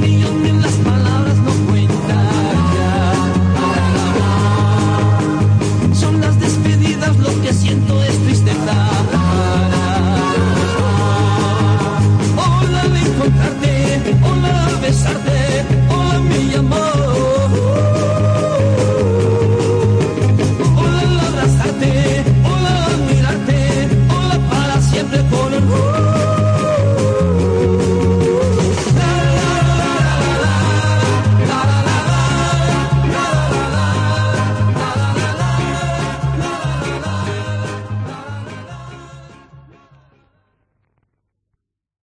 millón de las palabras.